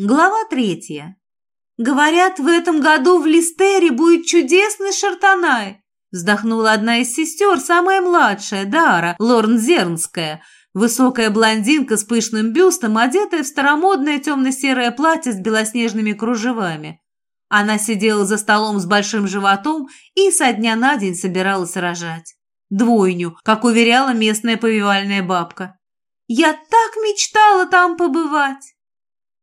Глава третья. «Говорят, в этом году в Листере будет чудесный шартанай!» Вздохнула одна из сестер, самая младшая, Дара, Лорнзернская, высокая блондинка с пышным бюстом, одетая в старомодное темно-серое платье с белоснежными кружевами. Она сидела за столом с большим животом и со дня на день собиралась рожать. Двойню, как уверяла местная повивальная бабка. «Я так мечтала там побывать!»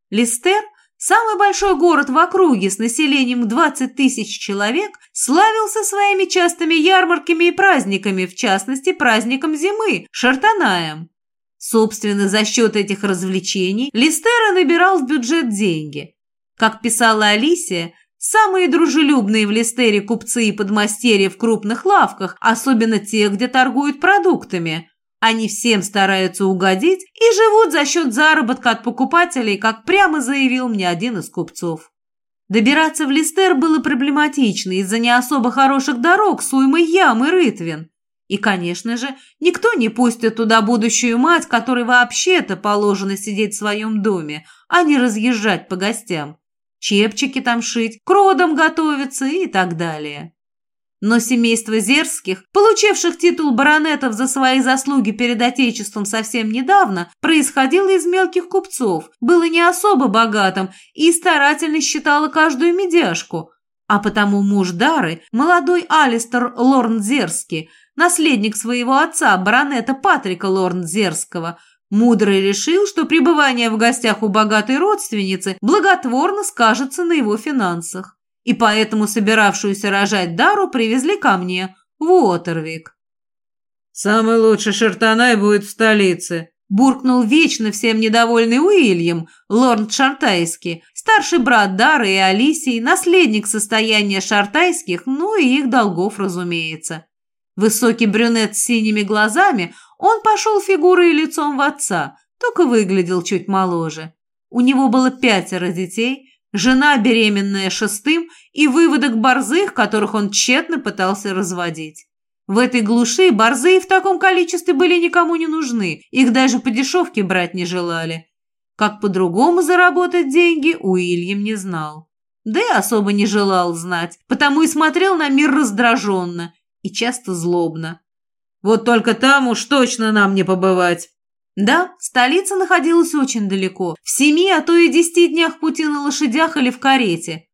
Листер, самый большой город в округе с населением 20 тысяч человек, славился своими частыми ярмарками и праздниками, в частности, праздником зимы – Шартанаем. Собственно, за счет этих развлечений Листера набирал в бюджет деньги. Как писала Алисия, самые дружелюбные в Листере купцы и подмастерья в крупных лавках, особенно те, где торгуют продуктами – они всем стараются угодить и живут за счет заработка от покупателей, как прямо заявил мне один из купцов. Добираться в Листер было проблематично из-за не особо хороших дорог с уймой ям и рытвин. И, конечно же, никто не пустит туда будущую мать, которой вообще-то положено сидеть в своем доме, а не разъезжать по гостям. Чепчики там шить, к готовиться и так далее. Но семейство Зерских, получивших титул баронетов за свои заслуги перед Отечеством совсем недавно, происходило из мелких купцов, было не особо богатым и старательно считало каждую медяшку. А потому муж Дары, молодой Алистер Лорнзерский, наследник своего отца, баронета Патрика Лорнзерского, мудрый решил, что пребывание в гостях у богатой родственницы благотворно скажется на его финансах и поэтому собиравшуюся рожать Дару привезли ко мне, в Уотервик. «Самый лучший шартанай будет в столице», – буркнул вечно всем недовольный Уильям, лорд Шартайский, старший брат Дары и Алисии, наследник состояния шартайских, ну и их долгов, разумеется. Высокий брюнет с синими глазами, он пошел фигурой и лицом в отца, только выглядел чуть моложе. У него было пятеро детей – жена беременная шестым и выводок борзых, которых он тщетно пытался разводить. В этой глуши борзые в таком количестве были никому не нужны, их даже по дешевке брать не желали. Как по-другому заработать деньги, Уильям не знал. Да и особо не желал знать, потому и смотрел на мир раздраженно и часто злобно. «Вот только там уж точно нам не побывать!» Да, столица находилась очень далеко, в семи, а то и десяти днях пути на лошадях или в карете.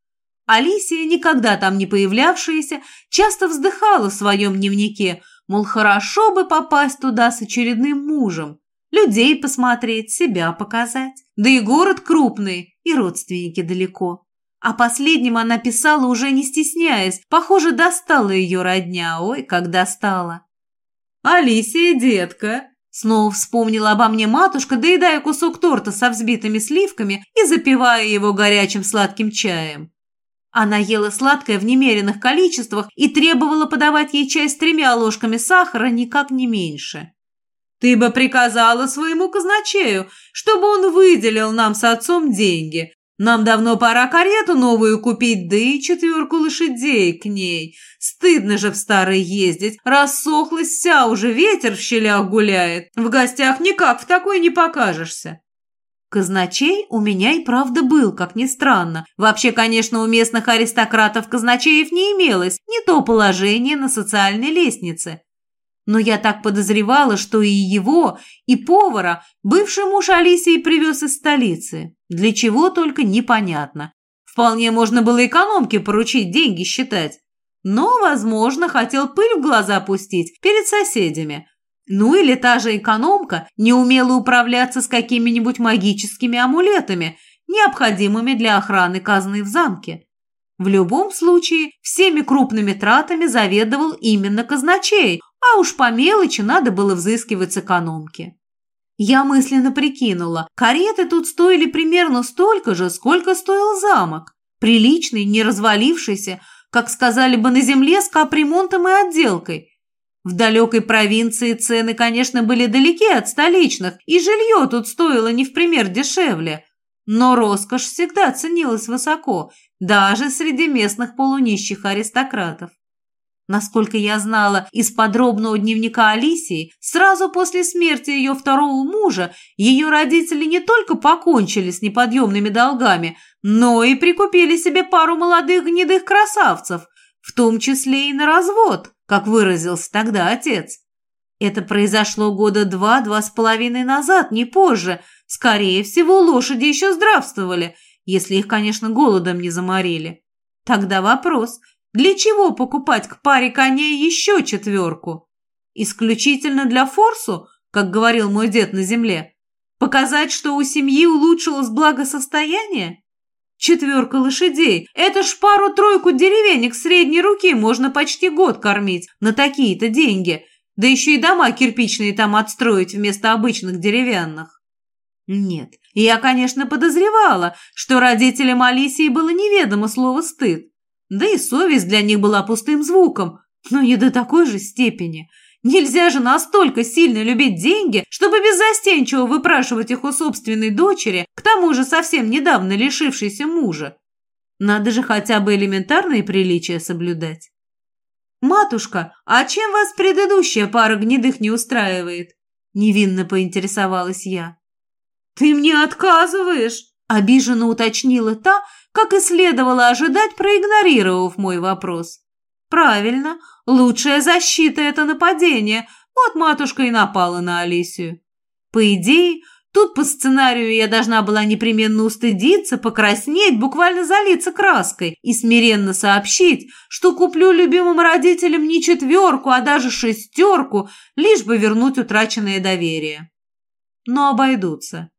Алисия, никогда там не появлявшаяся, часто вздыхала в своем дневнике, мол, хорошо бы попасть туда с очередным мужем, людей посмотреть, себя показать. Да и город крупный, и родственники далеко. А последним она писала уже не стесняясь, похоже, достала ее родня, ой, как достала. «Алисия, детка!» Снова вспомнила обо мне матушка, доедая кусок торта со взбитыми сливками и запивая его горячим сладким чаем. Она ела сладкое в немеренных количествах и требовала подавать ей чай с тремя ложками сахара никак не меньше. «Ты бы приказала своему казначею, чтобы он выделил нам с отцом деньги, нам давно пора карету новую купить, да и четверку лошадей к ней. Стыдно же в старой ездить. Рассохлась вся, уже ветер в щелях гуляет. В гостях никак в такой не покажешься. Казначей у меня и правда был, как ни странно. Вообще, конечно, у местных аристократов казначеев не имелось, не то положение на социальной лестнице. Но я так подозревала, что и его, и повара бывший муж Алисии привез из столицы. Для чего только непонятно. Вполне можно было экономке поручить деньги считать. Но, возможно, хотел пыль в глаза пустить перед соседями. Ну или та же экономка не умела управляться с какими-нибудь магическими амулетами, необходимыми для охраны казны в замке. В любом случае, всеми крупными тратами заведовал именно казначей, а уж по мелочи надо было взыскивать с экономки. Я мысленно прикинула, кареты тут стоили примерно столько же, сколько стоил замок. Приличный, не развалившийся, как сказали бы на земле, с капремонтом и отделкой. В далекой провинции цены, конечно, были далеки от столичных, и жилье тут стоило не в пример дешевле. Но роскошь всегда ценилась высоко, даже среди местных полунищих аристократов. Насколько я знала из подробного дневника Алисии, сразу после смерти ее второго мужа ее родители не только покончили с неподъемными долгами, но и прикупили себе пару молодых гнедых красавцев, в том числе и на развод, как выразился тогда отец. Это произошло года два-два с половиной назад, не позже. Скорее всего, лошади еще здравствовали, если их, конечно, голодом не заморили. Тогда вопрос, для чего покупать к паре коней еще четверку? Исключительно для форсу, как говорил мой дед на земле? Показать, что у семьи улучшилось благосостояние? Четверка лошадей – это ж пару-тройку деревенек средней руки можно почти год кормить на такие-то деньги, да еще и дома кирпичные там отстроить вместо обычных деревянных. Нет, я, конечно, подозревала, что родителям Алисии было неведомо слово «стыд». Да и совесть для них была пустым звуком, но не до такой же степени – Нельзя же настолько сильно любить деньги, чтобы беззастенчиво выпрашивать их у собственной дочери, к тому же совсем недавно лишившейся мужа. Надо же хотя бы элементарные приличия соблюдать. «Матушка, а чем вас предыдущая пара гнедых не устраивает?» Невинно поинтересовалась я. «Ты мне отказываешь?» Обиженно уточнила та, как и следовало ожидать, проигнорировав мой вопрос. «Правильно, лучшая защита – это нападение. Вот матушка и напала на Алисию. По идее, тут по сценарию я должна была непременно устыдиться, покраснеть, буквально залиться краской и смиренно сообщить, что куплю любимым родителям не четверку, а даже шестерку, лишь бы вернуть утраченное доверие. Но обойдутся.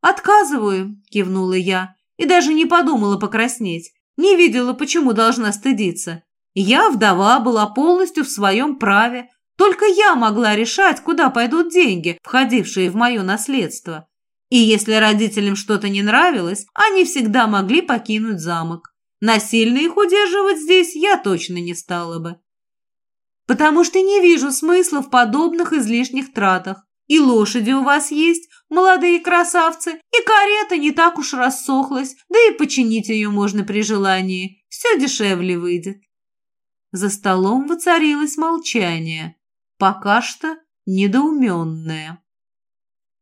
«Отказываю», – кивнула я, и даже не подумала покраснеть. Не видела, почему должна стыдиться. Я, вдова, была полностью в своем праве. Только я могла решать, куда пойдут деньги, входившие в мое наследство. И если родителям что-то не нравилось, они всегда могли покинуть замок. Насильно их удерживать здесь я точно не стала бы. Потому что не вижу смысла в подобных излишних тратах. И лошади у вас есть, молодые красавцы, и карета не так уж рассохлась, да и починить ее можно при желании. Все дешевле выйдет. За столом воцарилось молчание, пока что недоуменное.